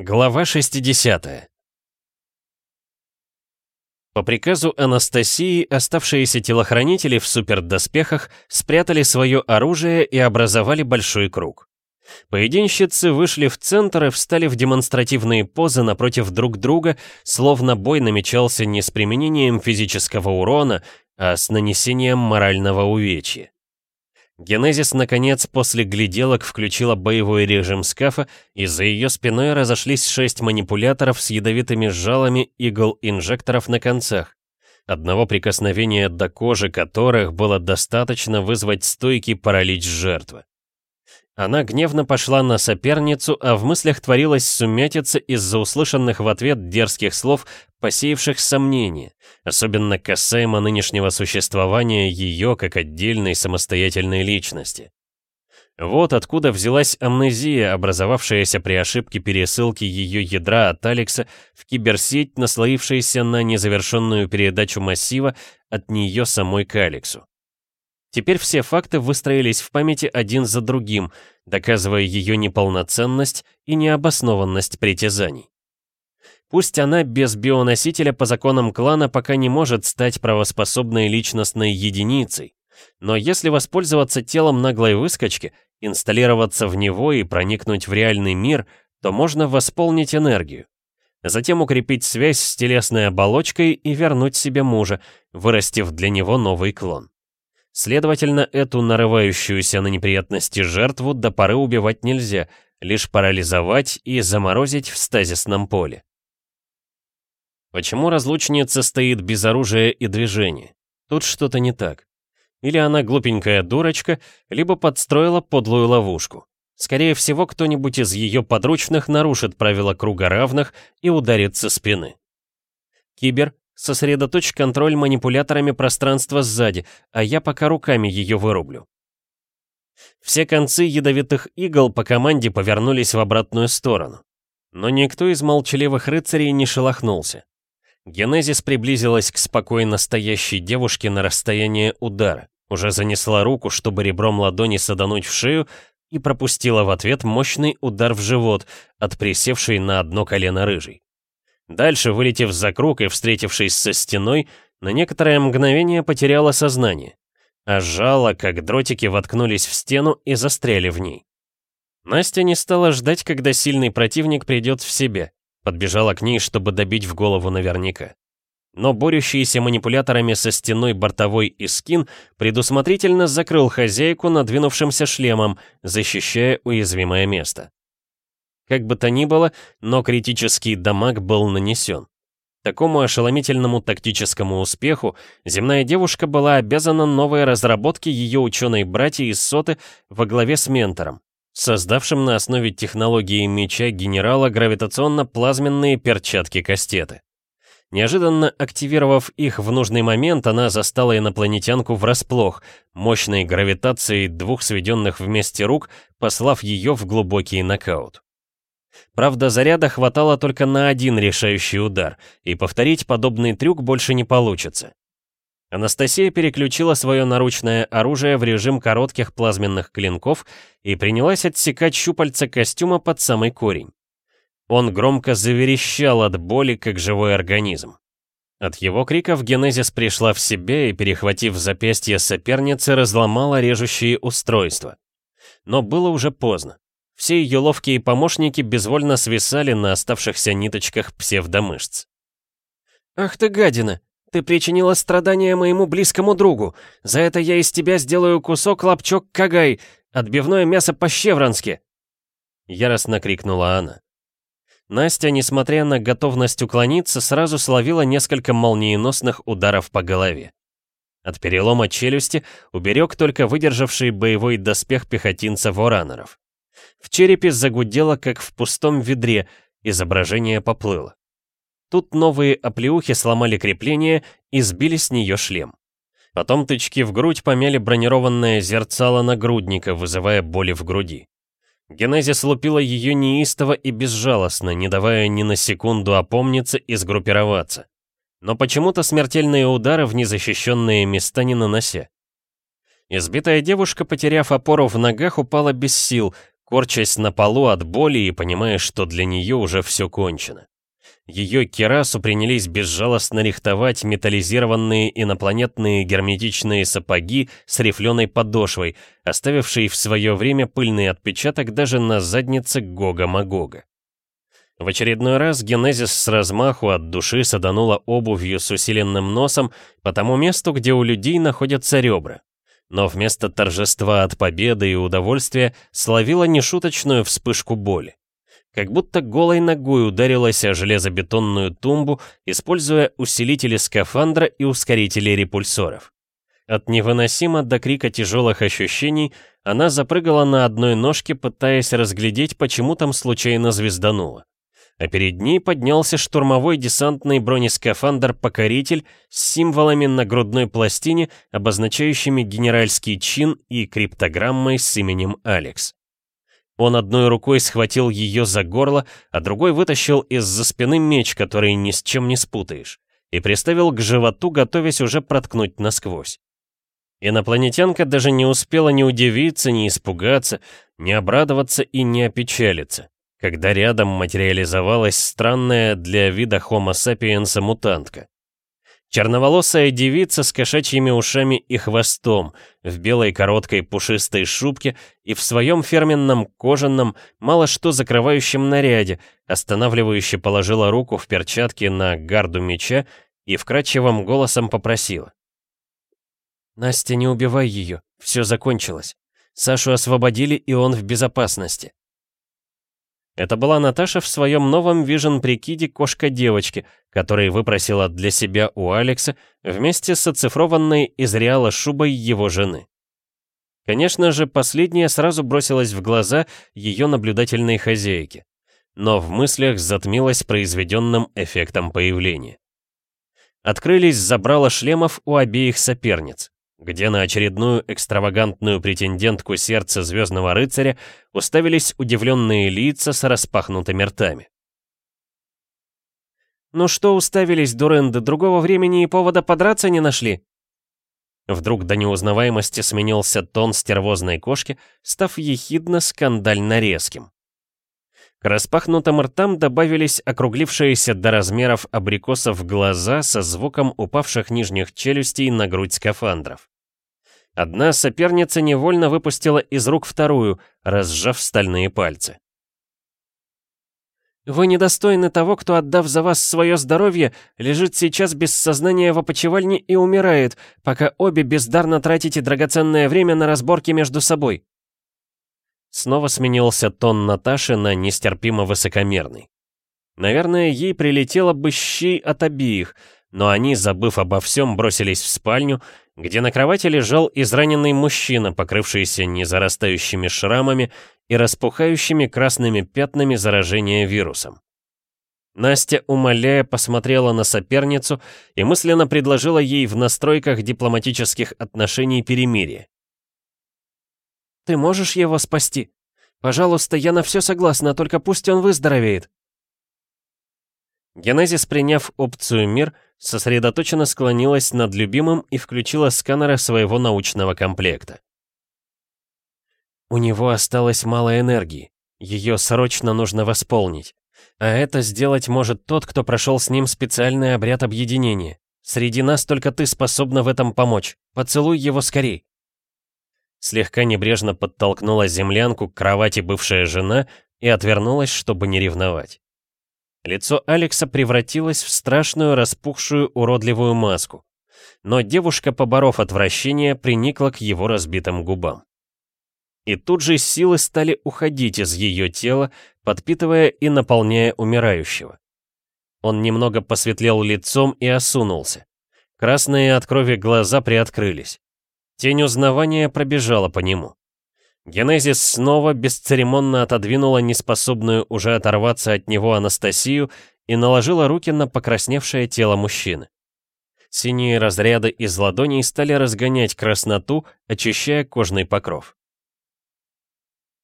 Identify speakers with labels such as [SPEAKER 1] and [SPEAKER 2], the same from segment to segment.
[SPEAKER 1] Глава 60 По приказу Анастасии оставшиеся телохранители в супердоспехах спрятали свое оружие и образовали большой круг. Поединщицы вышли в центр и встали в демонстративные позы напротив друг друга, словно бой намечался не с применением физического урона, а с нанесением морального увечья. Генезис, наконец, после гляделок включила боевой режим скафа, и за ее спиной разошлись шесть манипуляторов с ядовитыми жалами игл-инжекторов на концах. Одного прикосновения до кожи которых было достаточно вызвать стойкий паралич жертвы. Она гневно пошла на соперницу, а в мыслях творилась сумятица из-за услышанных в ответ дерзких слов, посеявших сомнения, особенно касаемо нынешнего существования ее как отдельной самостоятельной личности. Вот откуда взялась амнезия, образовавшаяся при ошибке пересылки ее ядра от Алекса в киберсеть, наслоившаяся на незавершенную передачу массива от нее самой к Алексу. Теперь все факты выстроились в памяти один за другим, доказывая ее неполноценность и необоснованность притязаний. Пусть она без бионосителя по законам клана пока не может стать правоспособной личностной единицей, но если воспользоваться телом наглой выскочки, инсталлироваться в него и проникнуть в реальный мир, то можно восполнить энергию. Затем укрепить связь с телесной оболочкой и вернуть себе мужа, вырастив для него новый клон. Следовательно, эту нарывающуюся на неприятности жертву до поры убивать нельзя, лишь парализовать и заморозить в стазисном поле. Почему разлучница стоит без оружия и движения? Тут что-то не так. Или она глупенькая дурочка, либо подстроила подлую ловушку. Скорее всего, кто-нибудь из ее подручных нарушит правила круга равных и ударит со спины. Кибер, Сосредоточь контроль манипуляторами пространства сзади, а я пока руками ее вырублю. Все концы ядовитых игл по команде повернулись в обратную сторону. Но никто из молчаливых рыцарей не шелохнулся. Генезис приблизилась к спокойно стоящей девушке на расстояние удара, уже занесла руку, чтобы ребром ладони садануть в шею, и пропустила в ответ мощный удар в живот от присевшей на одно колено рыжей. Дальше, вылетев за круг и встретившись со стеной, на некоторое мгновение потеряла сознание, а жало, как дротики, воткнулись в стену и застряли в ней. Настя не стала ждать, когда сильный противник придет в себя, подбежала к ней, чтобы добить в голову наверняка. Но борющийся манипуляторами со стеной бортовой Искин предусмотрительно закрыл хозяйку надвинувшимся шлемом, защищая уязвимое место. Как бы то ни было, но критический дамаг был нанесен. Такому ошеломительному тактическому успеху земная девушка была обязана новой разработке ее ученой-братья из Соты во главе с ментором, создавшим на основе технологии меча генерала гравитационно-плазменные перчатки-кастеты. Неожиданно активировав их в нужный момент, она застала инопланетянку врасплох, мощной гравитацией двух сведенных вместе рук, послав ее в глубокий нокаут. Правда, заряда хватало только на один решающий удар, и повторить подобный трюк больше не получится. Анастасия переключила свое наручное оружие в режим коротких плазменных клинков и принялась отсекать щупальца костюма под самый корень. Он громко заверещал от боли, как живой организм. От его криков Генезис пришла в себя и, перехватив запястье соперницы, разломала режущие устройства. Но было уже поздно. Все ее ловкие помощники безвольно свисали на оставшихся ниточках псевдомышц. «Ах ты гадина! Ты причинила страдания моему близкому другу! За это я из тебя сделаю кусок лапчок кагай, отбивное мясо по-щеврански!» Яростно крикнула она. Настя, несмотря на готовность уклониться, сразу словила несколько молниеносных ударов по голове. От перелома челюсти уберег только выдержавший боевой доспех пехотинцев-оранеров. В черепе загудело, как в пустом ведре, изображение поплыло. Тут новые оплеухи сломали крепление и сбили с нее шлем. Потом тычки в грудь помяли бронированное зерцало нагрудника, вызывая боли в груди. Генезис лупила ее неистово и безжалостно, не давая ни на секунду опомниться и сгруппироваться. Но почему-то смертельные удары в незащищенные места не нанося. Избитая девушка, потеряв опору в ногах, упала без сил, корчась на полу от боли и понимая, что для нее уже все кончено. Ее керасу принялись безжалостно рихтовать металлизированные инопланетные герметичные сапоги с рифленой подошвой, оставившие в свое время пыльный отпечаток даже на заднице Гога-Магога. В очередной раз Генезис с размаху от души саданула обувью с усиленным носом по тому месту, где у людей находятся ребра. Но вместо торжества от победы и удовольствия словила нешуточную вспышку боли. Как будто голой ногой ударилась о железобетонную тумбу, используя усилители скафандра и ускорители репульсоров. От невыносимо до крика тяжелых ощущений она запрыгала на одной ножке, пытаясь разглядеть, почему там случайно звездануло а перед ней поднялся штурмовой десантный бронескафандр-покоритель с символами на грудной пластине, обозначающими генеральский чин и криптограммой с именем Алекс. Он одной рукой схватил ее за горло, а другой вытащил из-за спины меч, который ни с чем не спутаешь, и приставил к животу, готовясь уже проткнуть насквозь. Инопланетянка даже не успела ни удивиться, ни испугаться, ни обрадоваться и не опечалиться когда рядом материализовалась странная для вида Homo sapiens мутантка. Черноволосая девица с кошачьими ушами и хвостом, в белой короткой пушистой шубке и в своем фирменном кожаном, мало что закрывающем наряде, останавливающе положила руку в перчатке на гарду меча и вкрадчивым голосом попросила. «Настя, не убивай ее, все закончилось. Сашу освободили, и он в безопасности. Это была Наташа в своем новом вижен-прикиде кошка-девочки, который выпросила для себя у Алекса вместе с оцифрованной из реала шубой его жены. Конечно же, последняя сразу бросилась в глаза ее наблюдательной хозяйке, но в мыслях затмилась произведенным эффектом появления. Открылись забрала шлемов у обеих соперниц где на очередную экстравагантную претендентку сердца Звездного Рыцаря уставились удивленные лица с распахнутыми ртами. «Ну что уставились, дуренды, другого времени и повода подраться не нашли?» Вдруг до неузнаваемости сменился тон стервозной кошки, став ехидно-скандально резким. К распахнутым ртам добавились округлившиеся до размеров абрикосов глаза со звуком упавших нижних челюстей на грудь скафандров. Одна соперница невольно выпустила из рук вторую, разжав стальные пальцы. «Вы недостойны того, кто, отдав за вас свое здоровье, лежит сейчас без сознания в опочивальне и умирает, пока обе бездарно тратите драгоценное время на разборки между собой», Снова сменился тон Наташи на нестерпимо высокомерный. Наверное, ей прилетело бы щей от обеих, но они, забыв обо всем, бросились в спальню, где на кровати лежал израненный мужчина, покрывшийся незарастающими шрамами и распухающими красными пятнами заражения вирусом. Настя, умоляя, посмотрела на соперницу и мысленно предложила ей в настройках дипломатических отношений перемирие. Ты можешь его спасти? Пожалуйста, я на все согласна, только пусть он выздоровеет. Генезис, приняв опцию «Мир», сосредоточенно склонилась над любимым и включила сканеры своего научного комплекта. У него осталось мало энергии. Ее срочно нужно восполнить. А это сделать может тот, кто прошел с ним специальный обряд объединения. Среди нас только ты способна в этом помочь. Поцелуй его скорей. Слегка небрежно подтолкнула землянку к кровати бывшая жена и отвернулась, чтобы не ревновать. Лицо Алекса превратилось в страшную распухшую уродливую маску. Но девушка, поборов отвращение, приникла к его разбитым губам. И тут же силы стали уходить из ее тела, подпитывая и наполняя умирающего. Он немного посветлел лицом и осунулся. Красные от крови глаза приоткрылись. Тень узнавания пробежала по нему. Генезис снова бесцеремонно отодвинула неспособную уже оторваться от него Анастасию и наложила руки на покрасневшее тело мужчины. Синие разряды из ладоней стали разгонять красноту, очищая кожный покров.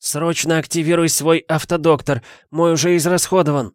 [SPEAKER 1] «Срочно активируй свой автодоктор, мой уже израсходован!»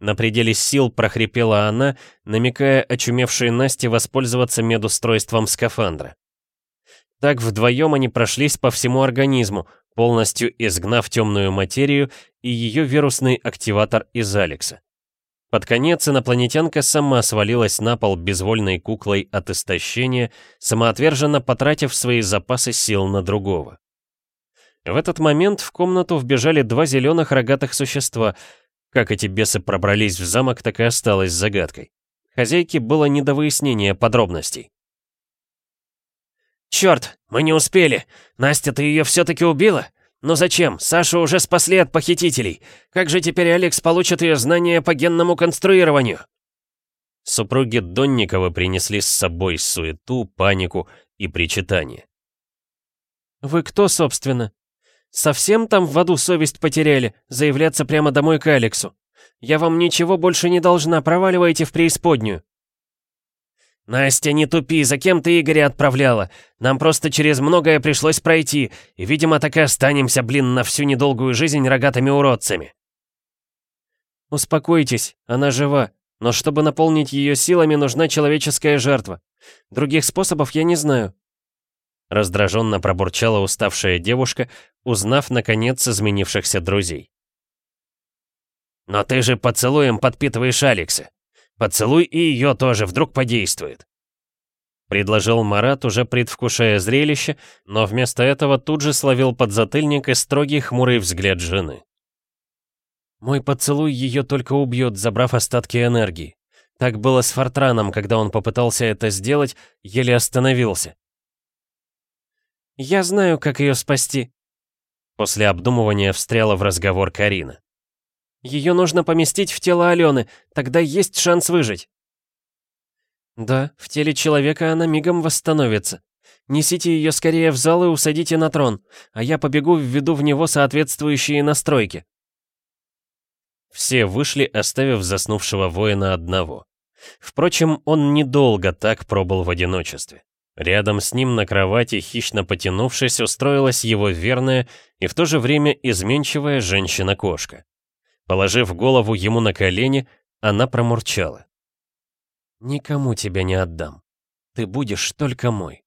[SPEAKER 1] На пределе сил прохрипела она, намекая очумевшей Насте воспользоваться медустройством скафандра. Так вдвоем они прошлись по всему организму, полностью изгнав темную материю и ее вирусный активатор из Алекса. Под конец инопланетянка сама свалилась на пол безвольной куклой от истощения, самоотверженно потратив свои запасы сил на другого. В этот момент в комнату вбежали два зеленых рогатых существа. Как эти бесы пробрались в замок, так и осталось загадкой. Хозяйке было не до выяснения подробностей.
[SPEAKER 2] «Черт, мы не успели! Настя, ты ее все-таки убила? Но зачем? Сашу уже спасли от похитителей. Как же теперь Алекс получит ее знания по генному конструированию?»
[SPEAKER 1] Супруги Донниковы принесли с собой суету, панику и причитание.
[SPEAKER 3] «Вы кто, собственно? Совсем там в аду совесть потеряли, заявляться прямо домой к Алексу? Я вам ничего больше не должна, проваливайте в преисподнюю».
[SPEAKER 2] «Настя, не тупи, за кем ты Игоря отправляла? Нам просто через многое пришлось пройти, и, видимо, так и останемся, блин, на всю недолгую жизнь рогатыми уродцами».
[SPEAKER 3] «Успокойтесь, она жива, но чтобы наполнить ее силами, нужна человеческая жертва. Других способов я не знаю».
[SPEAKER 1] Раздраженно пробурчала уставшая девушка, узнав, наконец, изменившихся друзей.
[SPEAKER 2] «Но ты же поцелуем подпитываешь Алекса. Поцелуй и ее тоже, вдруг подействует.
[SPEAKER 1] Предложил Марат, уже предвкушая зрелище, но вместо этого тут же словил подзатыльник и строгий хмурый взгляд жены.
[SPEAKER 3] «Мой поцелуй ее только убьет, забрав остатки энергии. Так было с Фортраном, когда он попытался это сделать, еле остановился». «Я знаю, как ее спасти», — после обдумывания встряла в разговор Карина. Ее нужно поместить в тело Алены, тогда есть шанс выжить. Да, в теле человека она мигом восстановится. Несите ее скорее в зал и усадите на трон, а я побегу введу в него соответствующие настройки.
[SPEAKER 1] Все вышли, оставив заснувшего воина одного. Впрочем, он недолго так пробыл в одиночестве. Рядом с ним на кровати, хищно потянувшись, устроилась его верная и в то же время изменчивая женщина-кошка. Положив голову ему на колени, она промурчала. «Никому тебя не отдам. Ты будешь только мой».